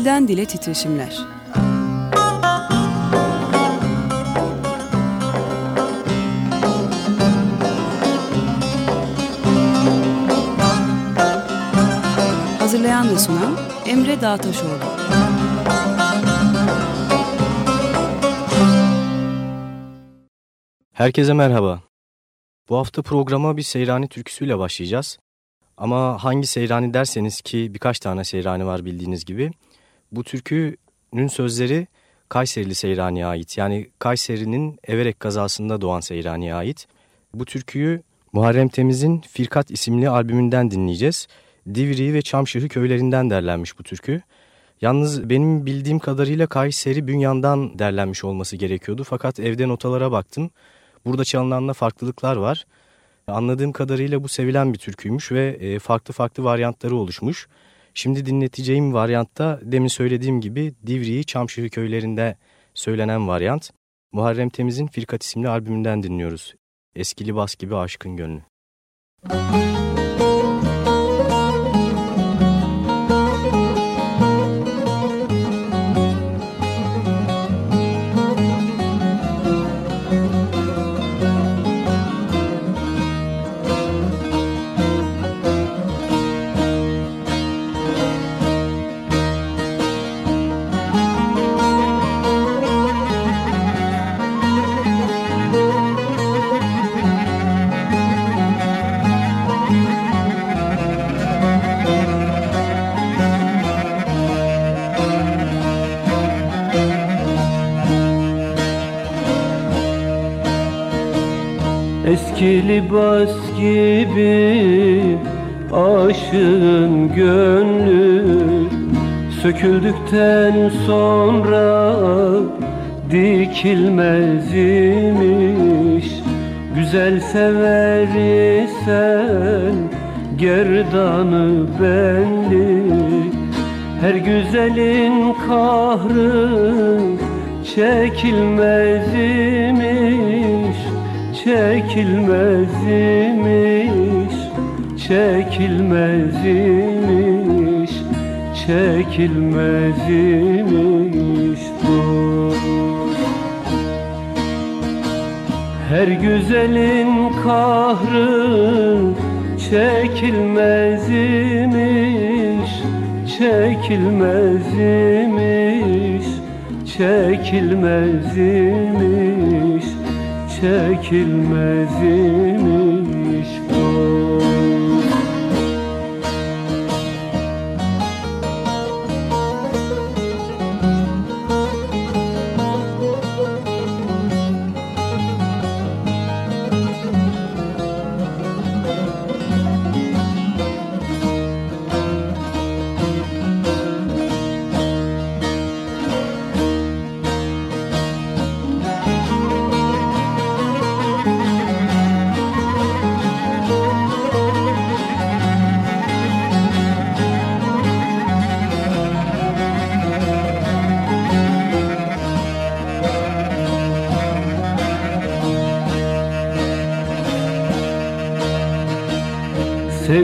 Dilden Dile Titreşimler Hazırlayan ve sunan Emre Dağtaşoğlu Herkese merhaba. Bu hafta programa bir Seyrani türküsüyle başlayacağız. Ama hangi Seyrani derseniz ki birkaç tane Seyrani var bildiğiniz gibi. Bu türkünün sözleri Kayserili Seyrani'ye ait. Yani Kayseri'nin Everek kazasında doğan Seyrani'ye ait. Bu türküyü Muharrem Temiz'in Firkat isimli albümünden dinleyeceğiz. Divri ve Çamşıhı köylerinden derlenmiş bu türkü. Yalnız benim bildiğim kadarıyla Kayseri Bünyan'dan derlenmiş olması gerekiyordu. Fakat evde notalara baktım. Burada çalınanla farklılıklar var. Anladığım kadarıyla bu sevilen bir türküymüş ve e, farklı farklı varyantları oluşmuş. Şimdi dinleteceğim varyantta demin söylediğim gibi Divriği Çamşıhı köylerinde söylenen varyant. Muharrem Temiz'in Firkat isimli albümünden dinliyoruz. Eskili bas gibi aşkın gönlü. Müzik libas gibi aşığın gönlü. Söküldükten sonra dikilmez imiş Güzel sever isen gerdanı belli Her güzelin kahrı çekilmez imiş çekilmez imiş çekilmez imiş Her güzelin kahrı çekilmez imiş çekilmez imiş çekilmez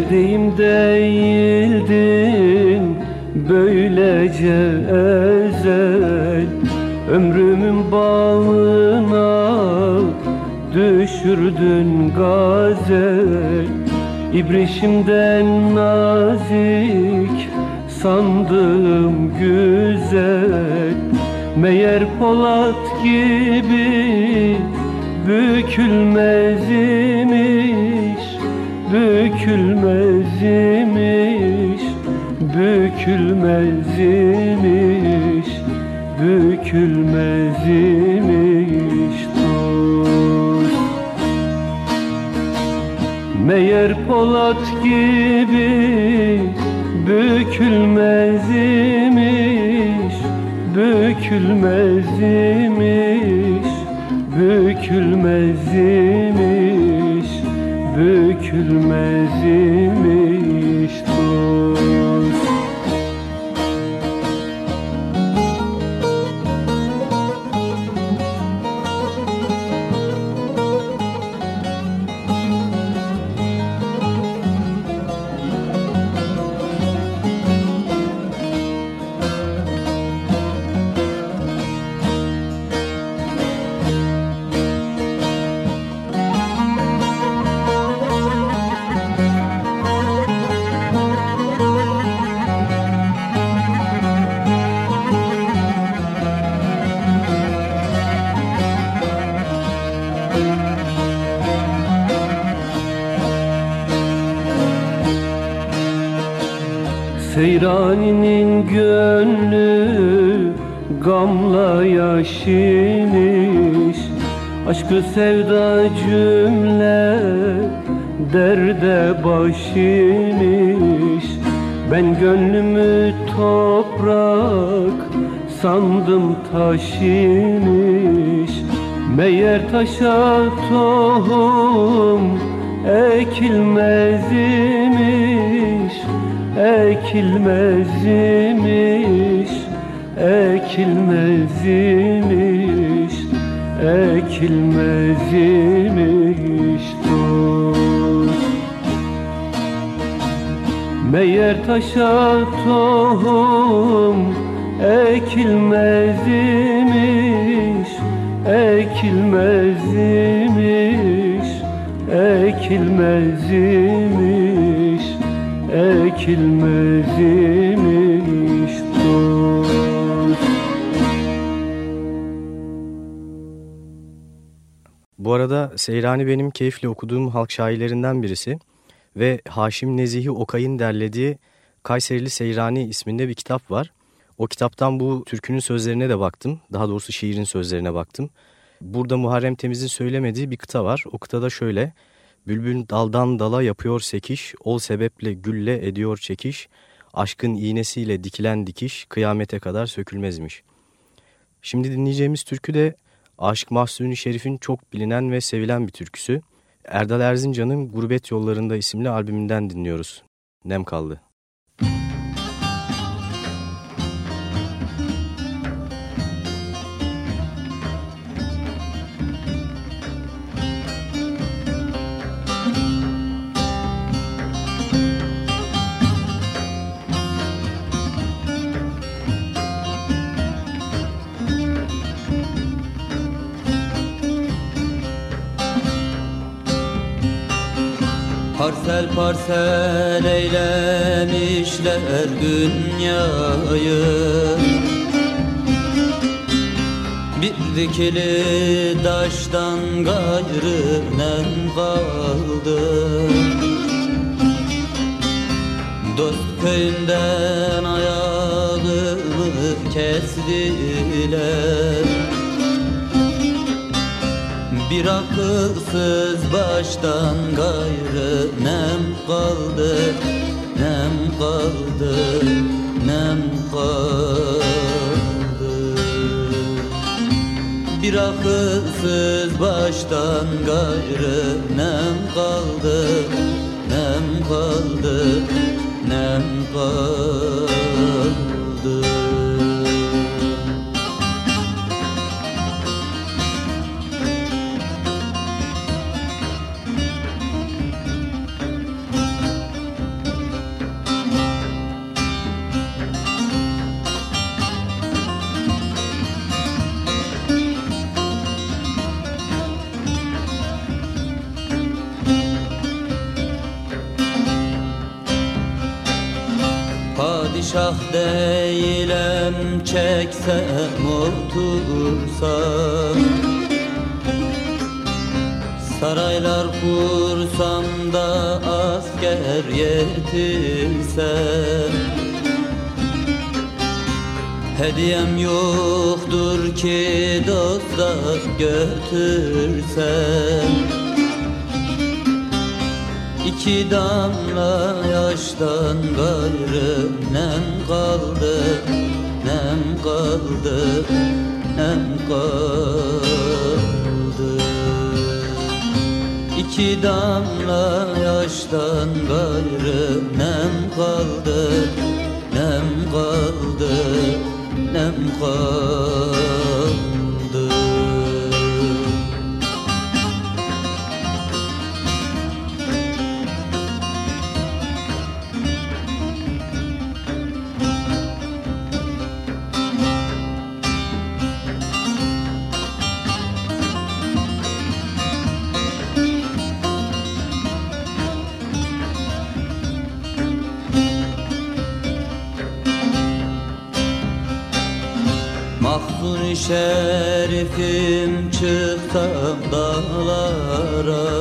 Sevdiğim değildin böylece ezel Ömrümün bağına düşürdün gazel. İbrişimden nazik sandığım güzel. Meğer Polat gibi bükülmez imiş bükülmez imiş bükülmez imiş dost. Meğer Polat gibi bükülmez imiş bükülmez bükülmez Seyraninin gönlü gamla yaşimiş Aşkı sevda cümle derde başimiş Ben gönlümü toprak sandım taşimiş Meğer taşa tohum ekilmez imiş Ekilmez imiş Ekilmez imiş Ekilmez imiş dost. Meğer taşa tohum ekilmez imiş Ekilmez imiş Ekilmez imiş Ekilmez imiş dost Bu arada Seyrani benim keyifle okuduğum halk şairlerinden birisi ve Haşim Nezihi Okay'ın derlediği Kayserili Seyrani isminde bir kitap var. O kitaptan bu türkünün sözlerine de baktım. Daha doğrusu şiirin sözlerine baktım. Burada Muharrem Temiz'in söylemediği bir kıta var. O kıtada şöyle. Bülbül daldan dala yapıyor sekiş, ol sebeple gülle ediyor çekiş, aşkın iğnesiyle dikilen dikiş kıyamete kadar sökülmezmiş. Şimdi dinleyeceğimiz türkü de Aşık Mahsuni Şerif'in çok bilinen ve sevilen bir türküsü. Erdal Erzincan'ın Gurbet Yollarında isimli albümünden dinliyoruz. Nem kaldı. Parsel eylemişler dünyayı. Bir dikili taştan gayrı nem kaldı. Dost köyünden ayağımı kestiler bir akılsız baştan gayrı nem kaldı Nem kaldı, nem kaldı. Bir akılsız baştan gayrı nem kaldı Nem kaldı, nem kaldı çeksem otursam Saraylar kursam da asker yetirsem Hediyem yoktur ki dosta götürsem. İki damla yaştan gayrı nem kaldı kaldı, nem kaldı. İki damla yaştan gayrı nem kaldı Nem kaldı, nem kaldı şerifim çıksam dağlara.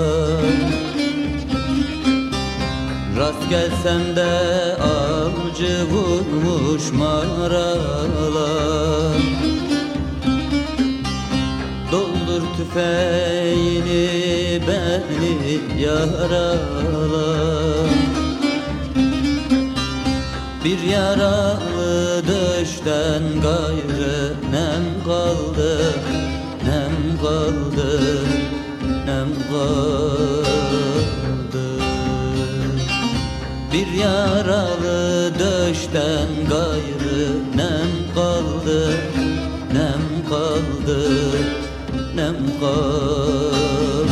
Rast gelsem de avcı vurmuş maralar Doldur tüfeğini beni yaralar Bir yaralı döşten gayrı kaldı? Nem kaldı? Nem kaldı? Bir yaralı döşten gayrı nem kaldı? Nem kaldı? Nem kaldı?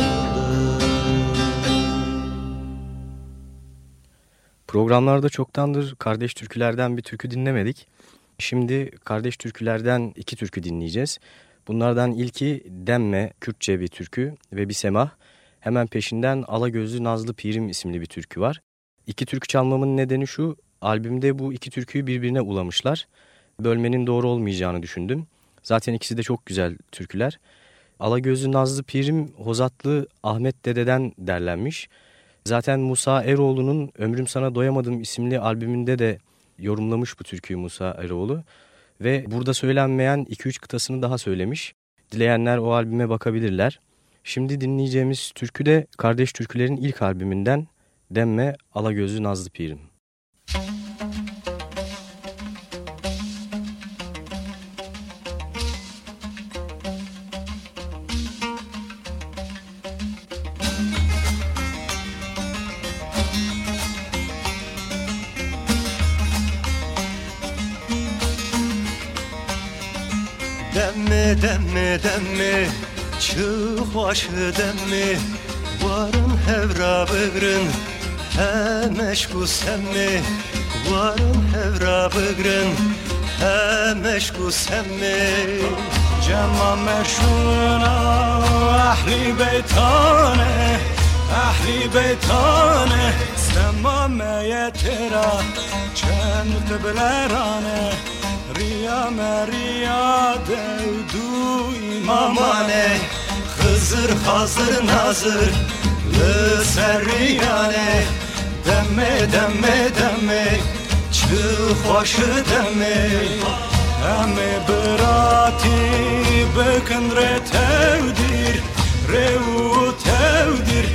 Programlarda çoktandır kardeş türkülerden bir türkü dinlemedik. Şimdi kardeş türkülerden iki türkü dinleyeceğiz. Bunlardan ilki Demme, Kürtçe bir türkü ve bir semah. Hemen peşinden Alagözlü Nazlı Pirim isimli bir türkü var. İki türkü çalmamın nedeni şu, albümde bu iki türküyü birbirine ulamışlar. Bölmenin doğru olmayacağını düşündüm. Zaten ikisi de çok güzel türküler. Alagözlü Nazlı Pirim Hozatlı Ahmet Dede'den derlenmiş. Zaten Musa Eroğlu'nun Ömrüm Sana Doyamadım isimli albümünde de yorumlamış bu türküyü Musa Eroğlu. Ve burada söylenmeyen 2-3 kıtasını daha söylemiş. Dileyenler o albüme bakabilirler. Şimdi dinleyeceğimiz türkü de Kardeş Türkülerin ilk albümünden Demme Alagözlü Nazlı Pirim. Demme başı demmi Varın hevra bıgrın. He meşgu semmi Varın hevra bıgrın. He meşgu semmi. Cema meşhuna Ahli beytane Ahli beytane. Sema meyetera Çen teblerane Riya meriya Devdu imamane, imamane. Hazır hazır nazır. Lı serriyane Demme demme demme. Çık başı demme Emme brati Bekın re tevdir. Revu tevdir.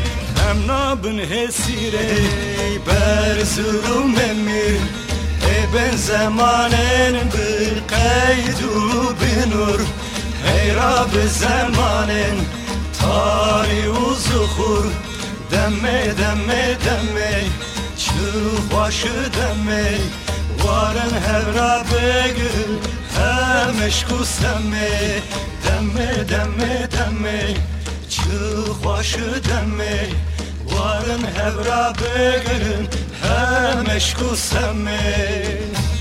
Hem nabın hesire Ber zulüm emir. Ben zemanen bil kaydu binur Hey Rab zemanen tari uzuhur Demme demme demme Çık başı demme Varın hevra begül Hem eşku semme Demme demme demme Çık başı demme Varın hevra begülün Hem eşku semme Ala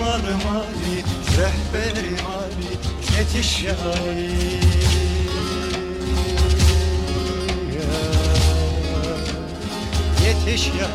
Lokmanım Ali Rehberim Ali, yetiş ya. Ali Yetiş ya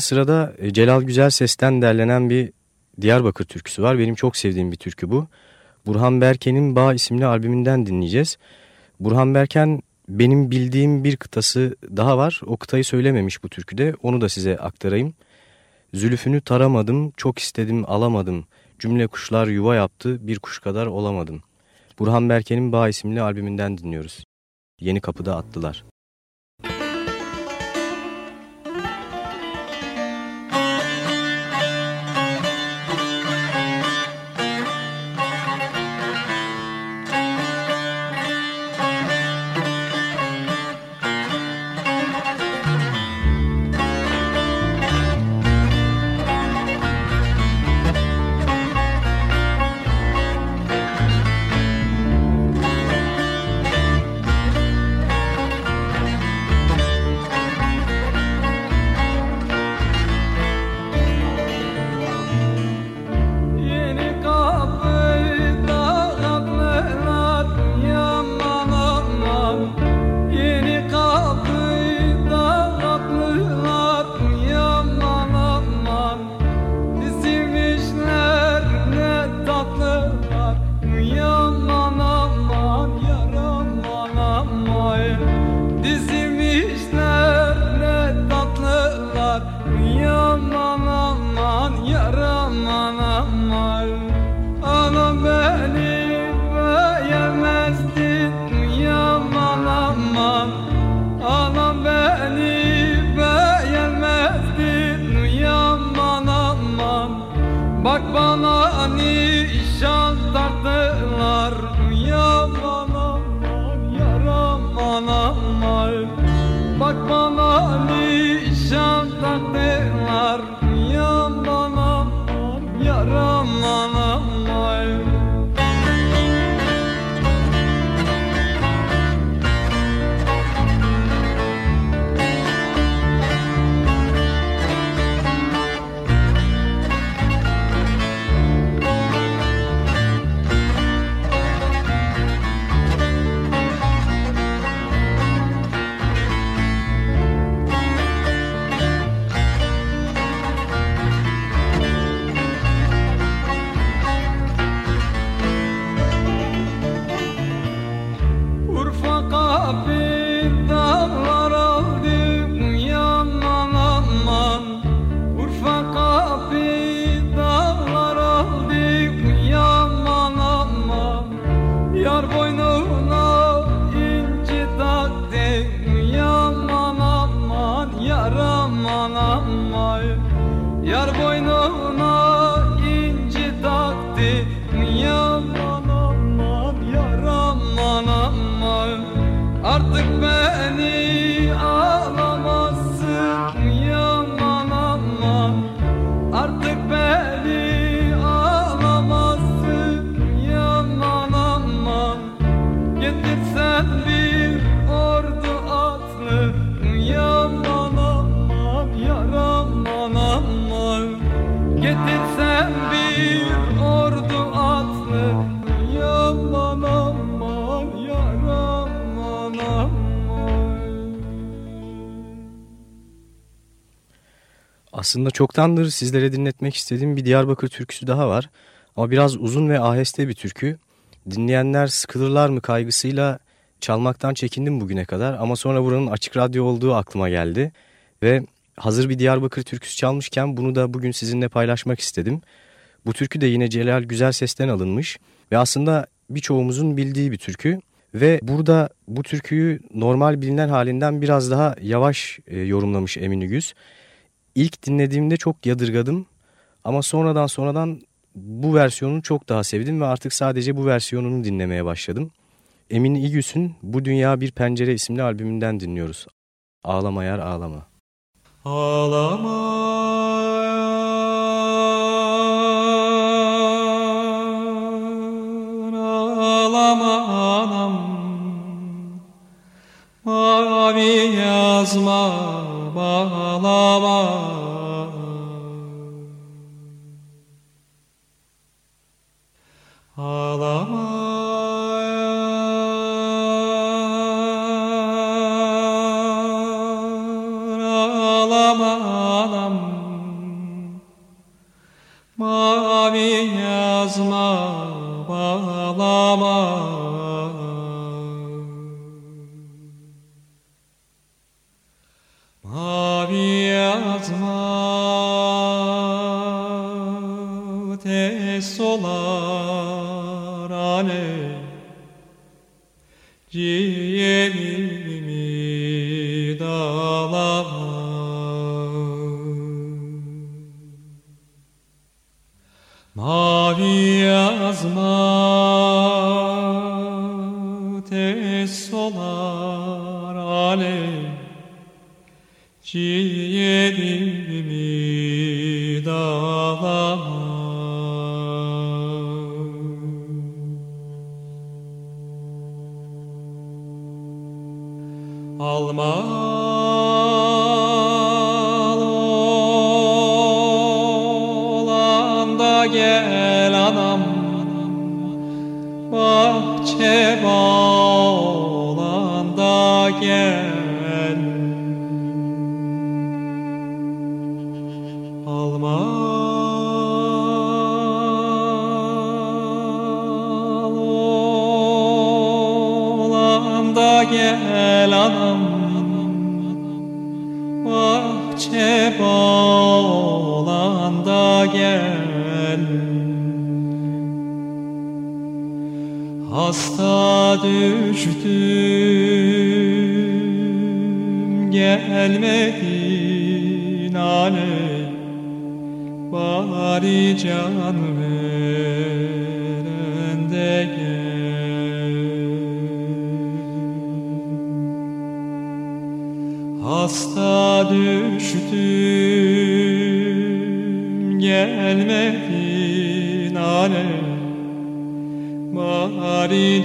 Şimdi sırada e, Celal Güzel Ses'ten derlenen bir Diyarbakır türküsü var. Benim çok sevdiğim bir türkü bu. Burhan Berken'in Bağ isimli albümünden dinleyeceğiz. Burhan Berken benim bildiğim bir kıtası daha var. O kıtayı söylememiş bu türküde. Onu da size aktarayım. Zülüfünü taramadım, çok istedim alamadım. Cümle kuşlar yuva yaptı, bir kuş kadar olamadım. Burhan Berken'in Bağ isimli albümünden dinliyoruz. Yeni kapıda attılar. Aslında çoktandır sizlere dinletmek istediğim bir Diyarbakır türküsü daha var. Ama biraz uzun ve aheste bir türkü. Dinleyenler sıkılırlar mı kaygısıyla çalmaktan çekindim bugüne kadar. Ama sonra buranın açık radyo olduğu aklıma geldi. Ve hazır bir Diyarbakır türküsü çalmışken bunu da bugün sizinle paylaşmak istedim. Bu türkü de yine Celal Güzel Ses'ten alınmış. Ve aslında birçoğumuzun bildiği bir türkü. Ve burada bu türküyü normal bilinen halinden biraz daha yavaş e, yorumlamış Emin Güz. İlk dinlediğimde çok yadırgadım ama sonradan sonradan bu versiyonunu çok daha sevdim ve artık sadece bu versiyonunu dinlemeye başladım. Emin İgüs'ün Bu Dünya Bir Pencere isimli albümünden dinliyoruz. Ağlama yar ağlama. Ağlama ağlama anam Mavi yazma bağlama gelmedin ale Bari can veren de gel. Hasta düştüm gelmedin ale Bari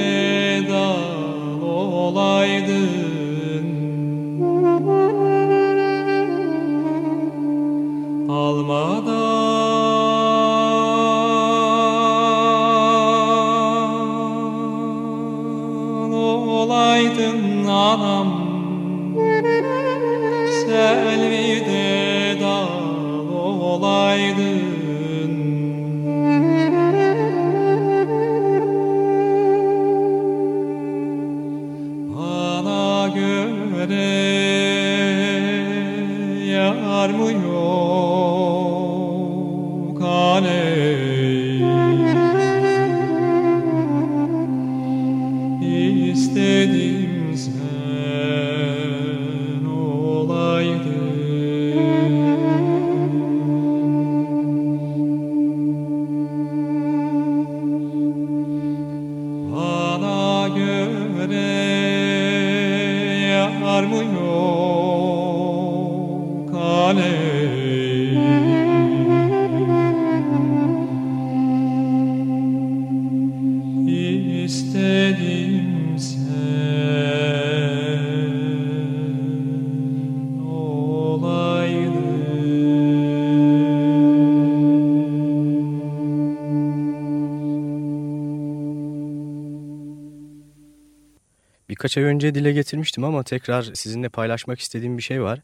Birkaç ay önce dile getirmiştim ama tekrar sizinle paylaşmak istediğim bir şey var.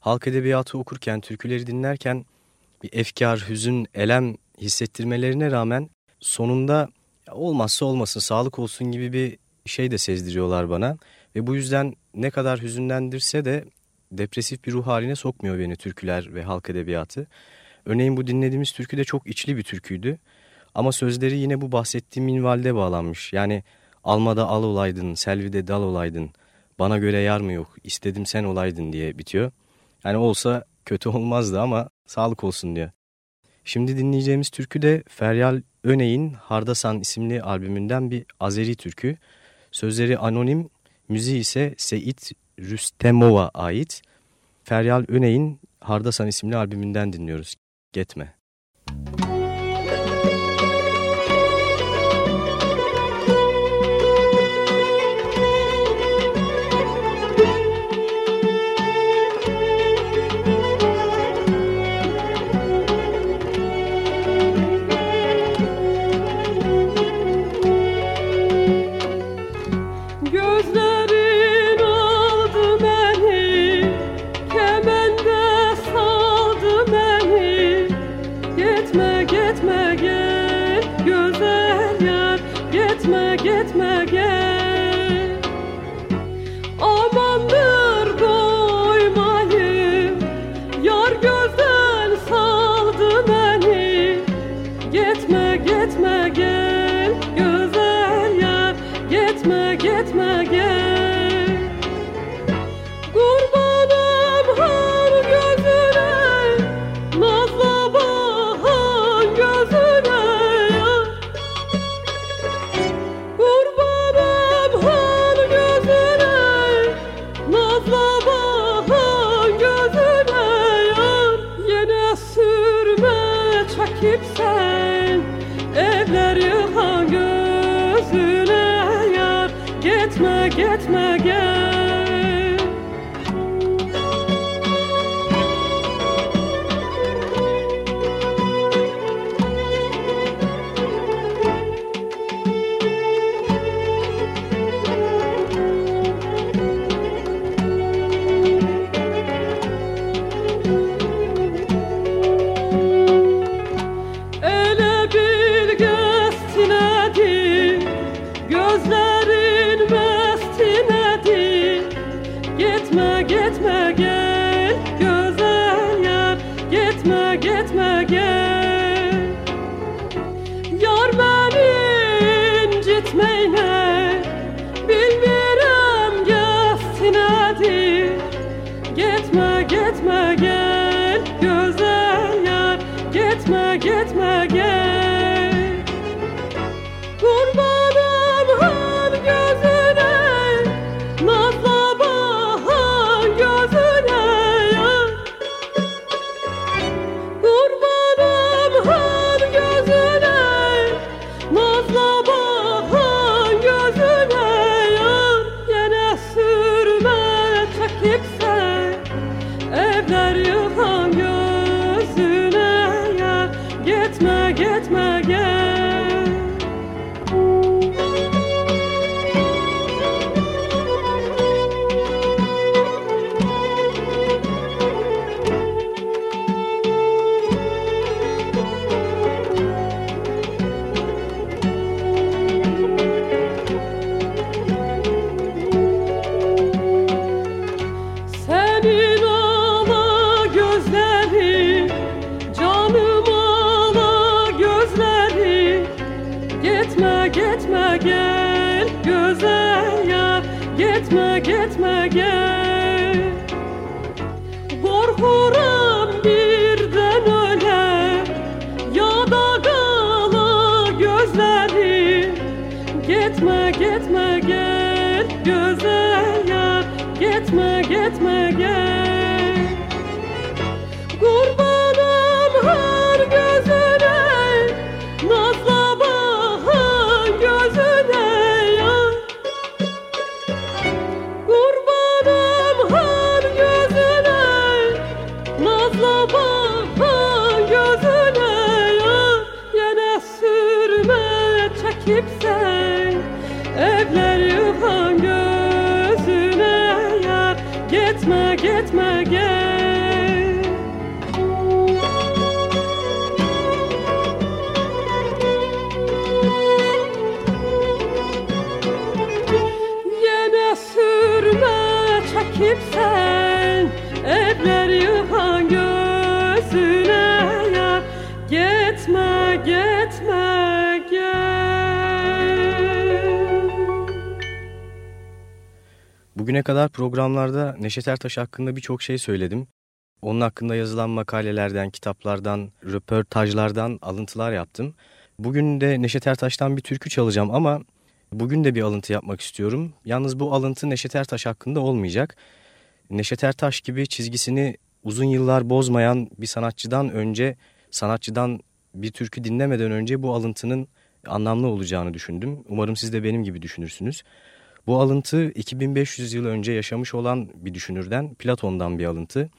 Halk edebiyatı okurken, türküleri dinlerken bir efkar, hüzün, elem hissettirmelerine rağmen sonunda olmazsa olmasın, sağlık olsun gibi bir şey de sezdiriyorlar bana. Ve bu yüzden ne kadar hüzünlendirse de depresif bir ruh haline sokmuyor beni türküler ve halk edebiyatı. Örneğin bu dinlediğimiz türkü de çok içli bir türküydü. Ama sözleri yine bu bahsettiğim minvalde bağlanmış. Yani Almada al olaydın, selvide dal olaydın. Bana göre yar mı yok, istedim sen olaydın diye bitiyor. Yani olsa kötü olmazdı ama sağlık olsun diyor. Şimdi dinleyeceğimiz türkü de Feryal Öney'in Hardasan isimli albümünden bir Azeri türkü. Sözleri anonim, müziği ise Seit Rüstemova ait. Feryal Öney'in Hardasan isimli albümünden dinliyoruz. Getme. Bugüne kadar programlarda Neşet Ertaş hakkında birçok şey söyledim. Onun hakkında yazılan makalelerden, kitaplardan, röportajlardan alıntılar yaptım. Bugün de Neşet Ertaş'tan bir türkü çalacağım ama bugün de bir alıntı yapmak istiyorum. Yalnız bu alıntı Neşet Ertaş hakkında olmayacak. Neşet Ertaş gibi çizgisini uzun yıllar bozmayan bir sanatçıdan önce, sanatçıdan bir türkü dinlemeden önce bu alıntının anlamlı olacağını düşündüm. Umarım siz de benim gibi düşünürsünüz. Bu alıntı 2500 yıl önce yaşamış olan bir düşünürden, Platon'dan bir alıntı.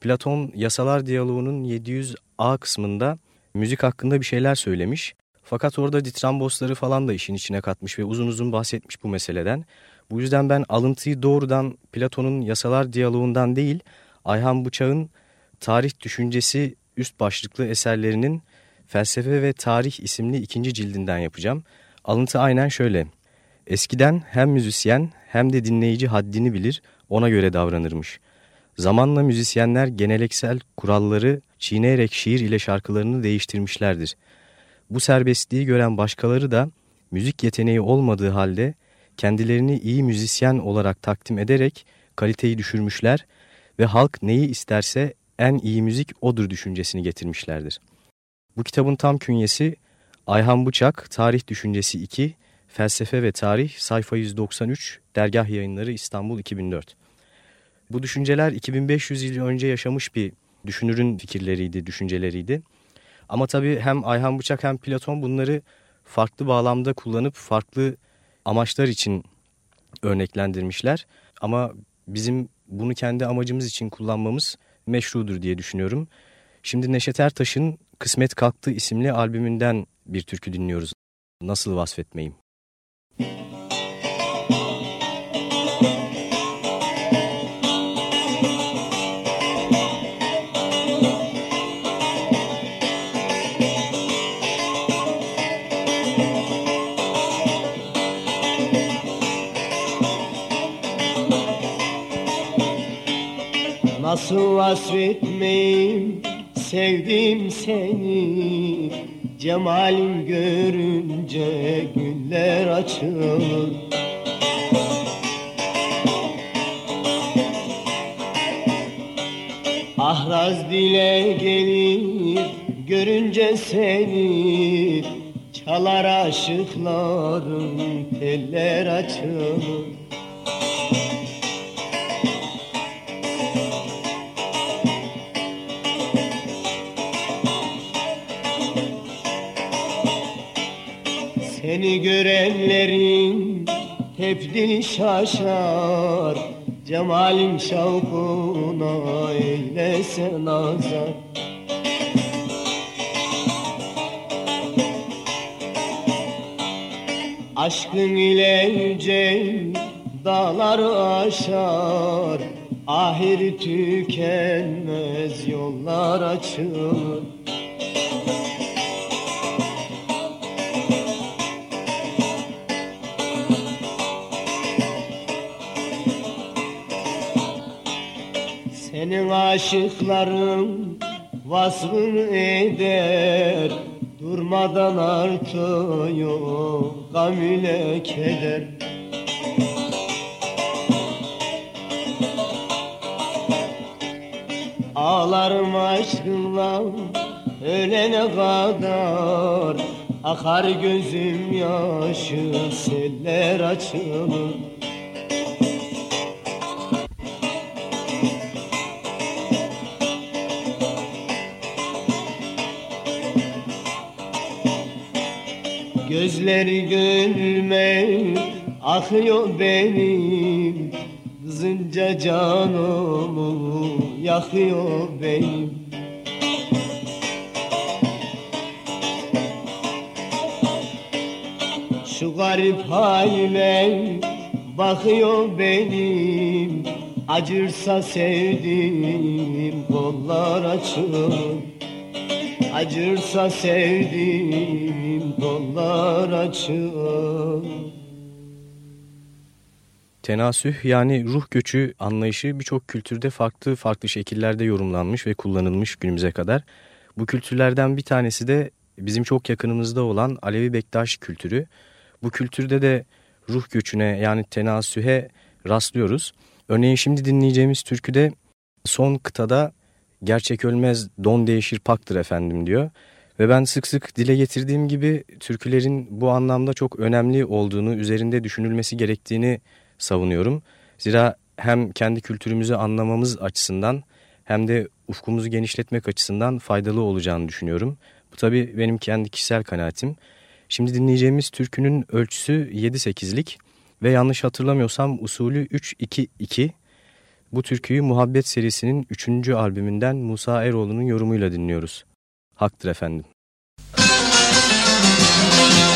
Platon yasalar diyaloğunun 700a kısmında müzik hakkında bir şeyler söylemiş. Fakat orada ditrambosları falan da işin içine katmış ve uzun uzun bahsetmiş bu meseleden. Bu yüzden ben alıntıyı doğrudan Platon'un yasalar diyaloğundan değil, Ayhan Bıçak'ın Tarih Düşüncesi üst başlıklı eserlerinin Felsefe ve Tarih isimli ikinci cildinden yapacağım. Alıntı aynen şöyle. Eskiden hem müzisyen hem de dinleyici haddini bilir, ona göre davranırmış. Zamanla müzisyenler geneleksel kuralları çiğneyerek şiir ile şarkılarını değiştirmişlerdir. Bu serbestliği gören başkaları da müzik yeteneği olmadığı halde kendilerini iyi müzisyen olarak takdim ederek kaliteyi düşürmüşler ve halk neyi isterse en iyi müzik odur düşüncesini getirmişlerdir. Bu kitabın tam künyesi Ayhan Bıçak Tarih Düşüncesi 2 Felsefe ve Tarih sayfa 193 Dergah Yayınları İstanbul 2004. Bu düşünceler 2500 yıl önce yaşamış bir düşünürün fikirleriydi, düşünceleriydi. Ama tabii hem Ayhan Bıçak hem Platon bunları farklı bağlamda kullanıp farklı amaçlar için örneklendirmişler. Ama bizim bunu kendi amacımız için kullanmamız meşrudur diye düşünüyorum. Şimdi Neşet Ertaş'ın Kısmet Kalktı isimli albümünden bir türkü dinliyoruz. Nasıl vasfetmeyim? Nasıl vasfetmeyim sevdim seni Cemalin görünce güller açılır Ahraz dile gelir görünce seni Çalar aşıkların teller açılır Seni görenlerin hep şaşar. Cemalin şavkuna eylese nazar Aşkın ile yüce dağları aşar. Ahir tükenmez yollar açılır aşıkların vasfını eder. Durmadan artıyor gam ile keder. Ağlarım aşkınla ölene kadar. Akar gözüm yaşı seller açılır. Gözleri gönlüme akıyor benim. Kızınca canımı yakıyor benim. Şu garip halime bakıyor benim. Acırsa sevdiğim kollar açılır Acırsa sevdiğim kollar açılır Tenasüh yani ruh göçü anlayışı birçok kültürde farklı farklı şekillerde yorumlanmış ve kullanılmış günümüze kadar. Bu kültürlerden bir tanesi de bizim çok yakınımızda olan Alevi Bektaş kültürü. Bu kültürde de ruh göçüne yani tenasühe rastlıyoruz. Örneğin şimdi dinleyeceğimiz türküde son kıtada gerçek ölmez don değişir paktır efendim diyor. Ve ben sık sık dile getirdiğim gibi türkülerin bu anlamda çok önemli olduğunu, üzerinde düşünülmesi gerektiğini savunuyorum. Zira hem kendi kültürümüzü anlamamız açısından hem de ufkumuzu genişletmek açısından faydalı olacağını düşünüyorum. Bu tabii benim kendi kişisel kanaatim. Şimdi dinleyeceğimiz türkünün ölçüsü 7-8'lik ve yanlış hatırlamıyorsam usulü 3-2-2. Bu türküyü Muhabbet serisinin 3. albümünden Musa Eroğlu'nun yorumuyla dinliyoruz. Haktır efendim. Meydana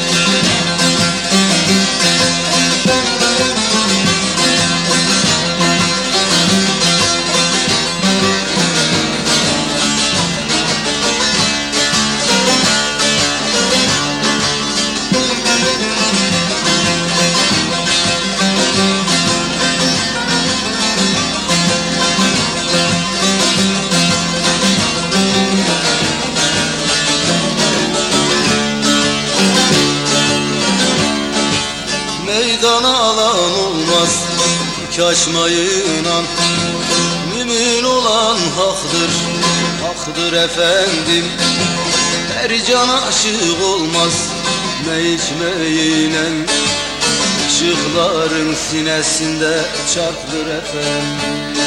Kaşmayınan Mümin olan haktır Haktır efendim. Her can aşık olmaz Ne içmeyle Işıkların sinesinde çarptır efendim.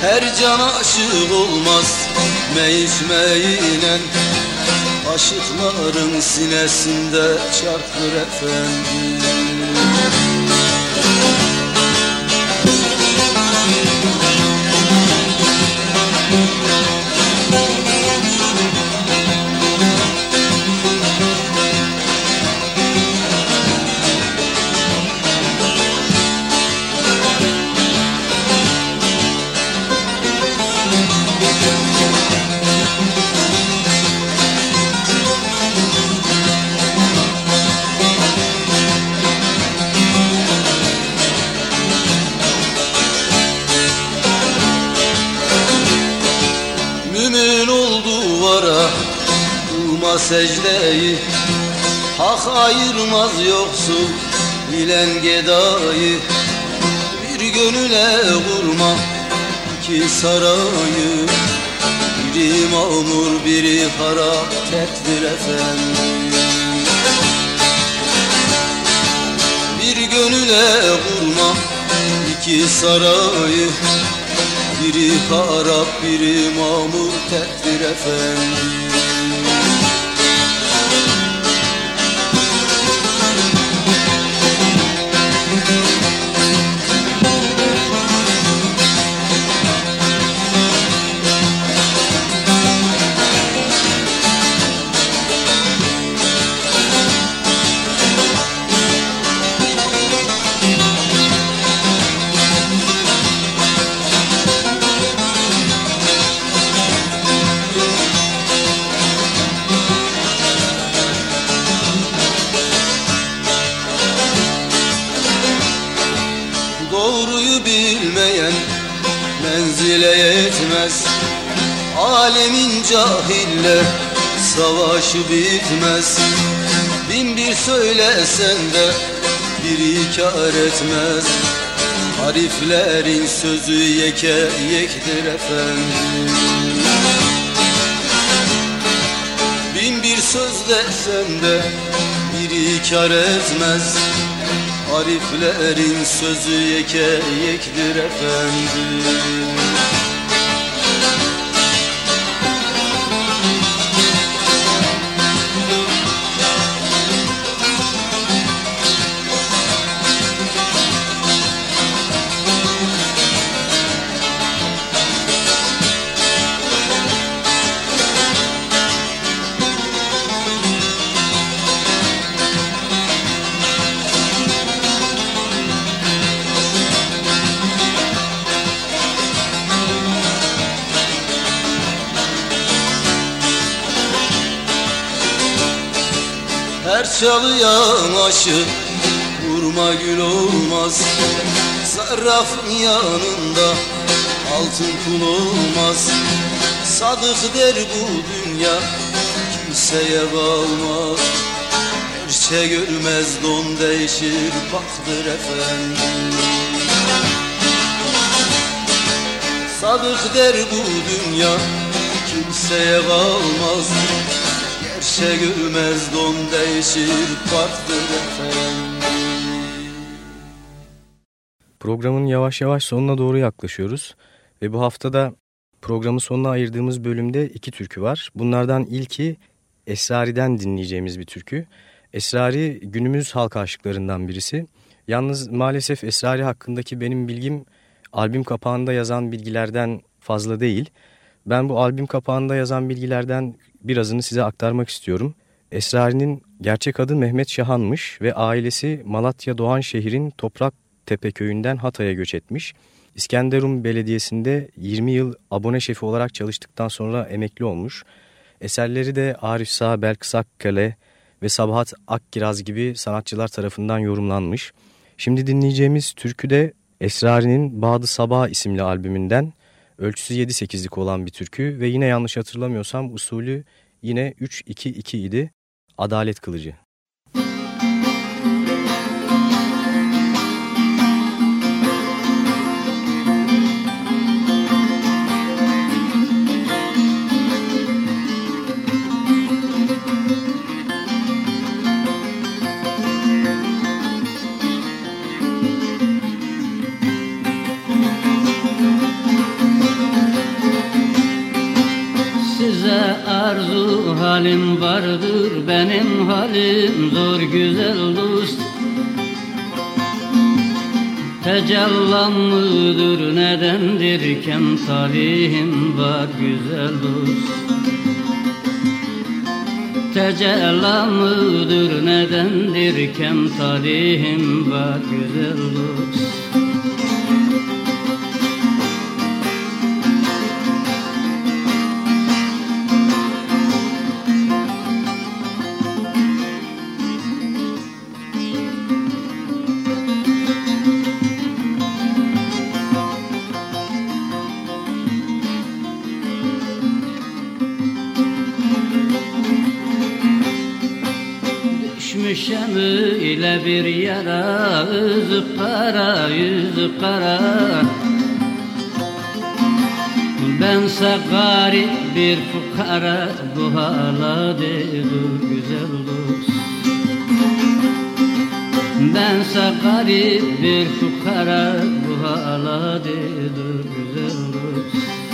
Her can aşık olmaz Ne içmeyle Aşıkların sinesinde çarpır efendim Bilen gedayı Bir gönüle vurma iki sarayı. Biri mamur biri harap terttir efendim Bir gönüle vurma iki sarayı. Biri harap biri mamur tektir efendim bilmeyen menzile yetmez. Alemin cahille savaşı bitmez. Bin bir söylesen de biri kar etmez. Ariflerin sözü yeke yektir efendim. Bin bir söz desem de biri kar etmez Ariflerin sözü yeke yektir efendim çalıyan aşık Vurma gül olmaz. Sarrafın yanında Altın kul olmaz. Sadık der bu dünya Kimseye kalmaz Gerçe görmez don değişir Baktır efendim. Sadık der bu dünya Kimseye kalmaz Gülmez don değişir farklıdır Programın yavaş yavaş sonuna doğru yaklaşıyoruz ve bu haftada programın sonuna ayırdığımız bölümde iki türkü var. Bunlardan ilki Esrari'den dinleyeceğimiz bir türkü. Esrari günümüz halk aşıklarından birisi. Yalnız maalesef Esrari hakkındaki benim bilgim albüm kapağında yazan bilgilerden fazla değil. Ben bu albüm kapağında yazan bilgilerden birazını size aktarmak istiyorum. Esrari'nin gerçek adı Mehmet Şahan'mış ve ailesi Malatya Doğan şehrin Toprak Tepe köyünden Hatay'a göç etmiş. İskenderun Belediyesi'nde 20 yıl abone şefi olarak çalıştıktan sonra emekli olmuş. Eserleri de Arif Sağ, Berk Sakkale ve Sabahat Akkiraz gibi sanatçılar tarafından yorumlanmış. Şimdi dinleyeceğimiz türkü de Esrari'nin Bağdı Sabah isimli albümünden ölçüsü 7-8'lik olan bir türkü ve yine yanlış hatırlamıyorsam usulü yine 3-2-2 idi. Adalet Kılıcı. Halim vardır benim halim zor güzel dost. Tecellam mıdır nedendir kem talihim var güzel dost. Tecellam mıdır nedendir kem talihim var güzel dost bir yara Üzü kara yüzü kara. Bense garip bir fukara Bu hala dur güzel dost Bense garip bir fukara Bu hala dur güzel dost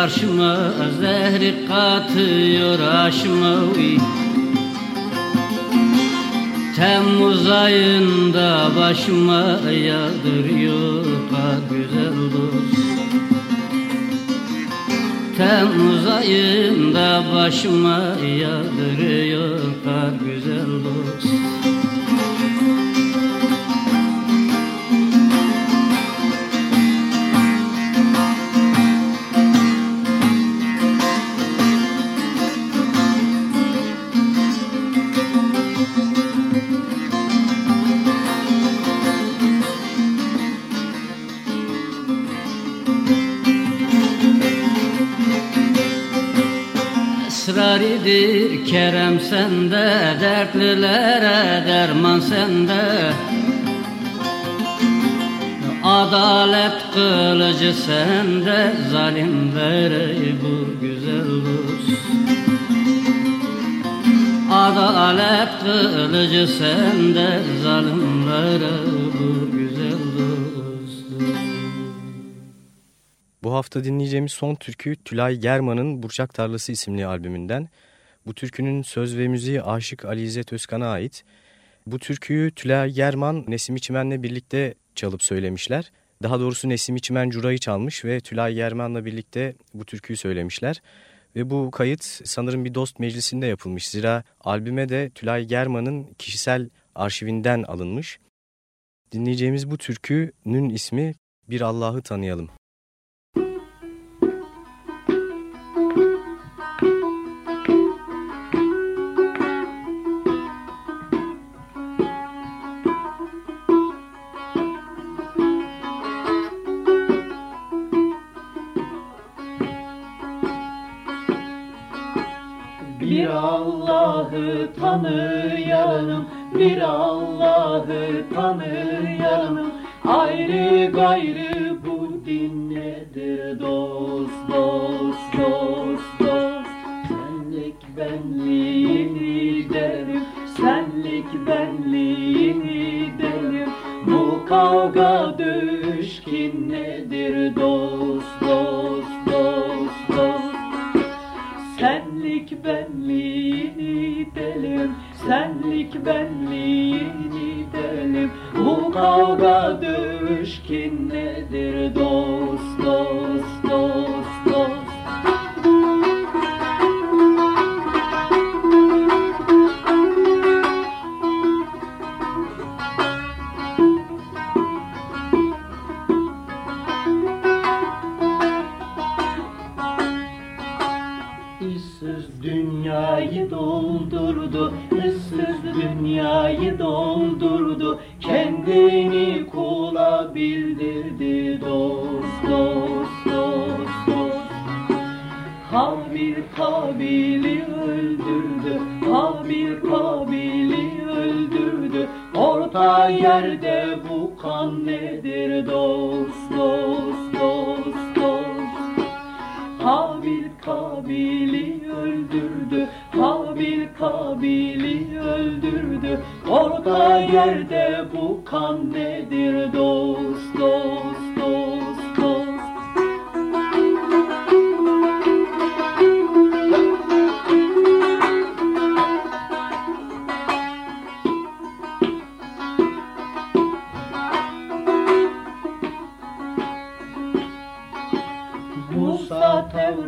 karşıma Zehri katıyor aşıma Temmuz ayında başıma yağdırıyor kar güzel dost Temmuz ayında başıma yağdırıyor esraridir kerem sende Dertlilere derman sende. Adalet kılıcı sende Zalimlere bu güzel dost Adalet kılıcı sende Zalimlere hafta dinleyeceğimiz son türkü Tülay German'ın Burçak Tarlası isimli albümünden. Bu türkünün söz ve müziği Aşık Ali İzzet Özkan'a ait. Bu türküyü Tülay German Nesim İçmen'le birlikte çalıp söylemişler. Daha doğrusu Nesim İçmen Cura'yı çalmış ve Tülay German'la birlikte bu türküyü söylemişler. Ve bu kayıt sanırım bir dost meclisinde yapılmış. Zira albüme de Tülay German'ın kişisel arşivinden alınmış. Dinleyeceğimiz bu türkünün ismi Bir Allah'ı Tanıyalım. Bir Allah'ı tanıyalım, bir Allah'ı tanıyalım. Ayrı gayrı bu din nedir dost, dost, dost, dost. Senlik benliğini derim, senlik benliğini derim. Bu kavga benliğini delim. Bu kavga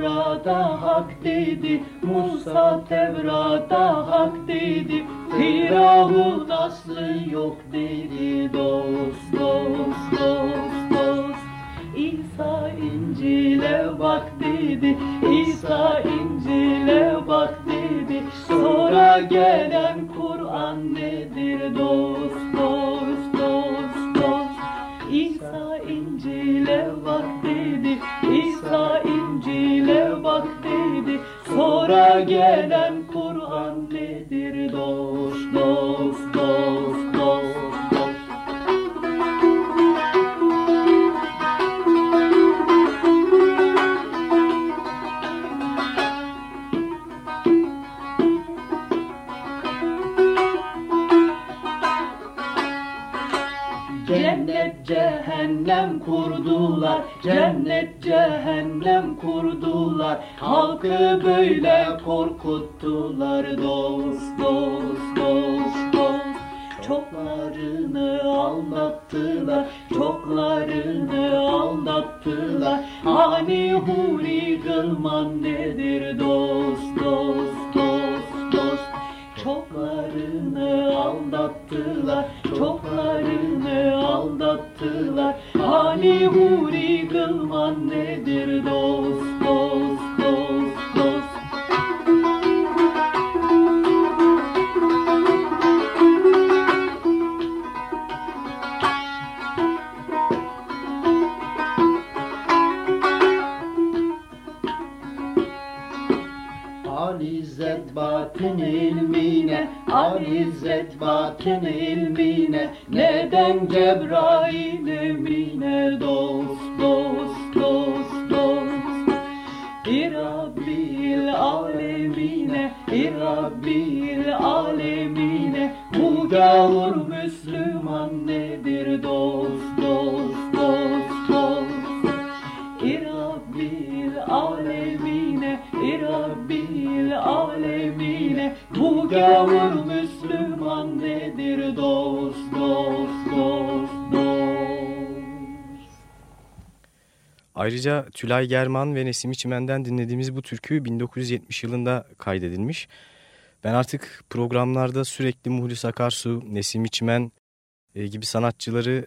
Musa Tevrada hak dedi, Musa Tevrada hak dedi. Firavun aslı yok dedi dost, dost, dost, dost. İsa İncil'e bak dedi, İsa İncil'e bak dedi. Sonra gelen Sonra gelen Kur'an nedir dost, dost, dost, dost. Cennet cehennem kurdular, cennet cehennem kurdular. Halkı böyle korkuttular dost, dost, dost, dost. Çoklarını aldattılar, çoklarını aldattılar. Hani huri gılman nedir dost, dost, dost. Çoklarını aldattılar, çoklarını aldattılar. Hani huri gılman nedir dost, dost, dost, dost. Batın ilmine batın ilmine Neden Cebrail emine Dost dost dost dost? İrabbil alemine İrabbil alemine Bu gavur Ayrıca Tülay German ve Nesim İçmen'den dinlediğimiz bu türkü 1970 yılında kaydedilmiş. Ben artık programlarda sürekli Muhlis Akarsu, Nesim İçmen e, gibi sanatçıları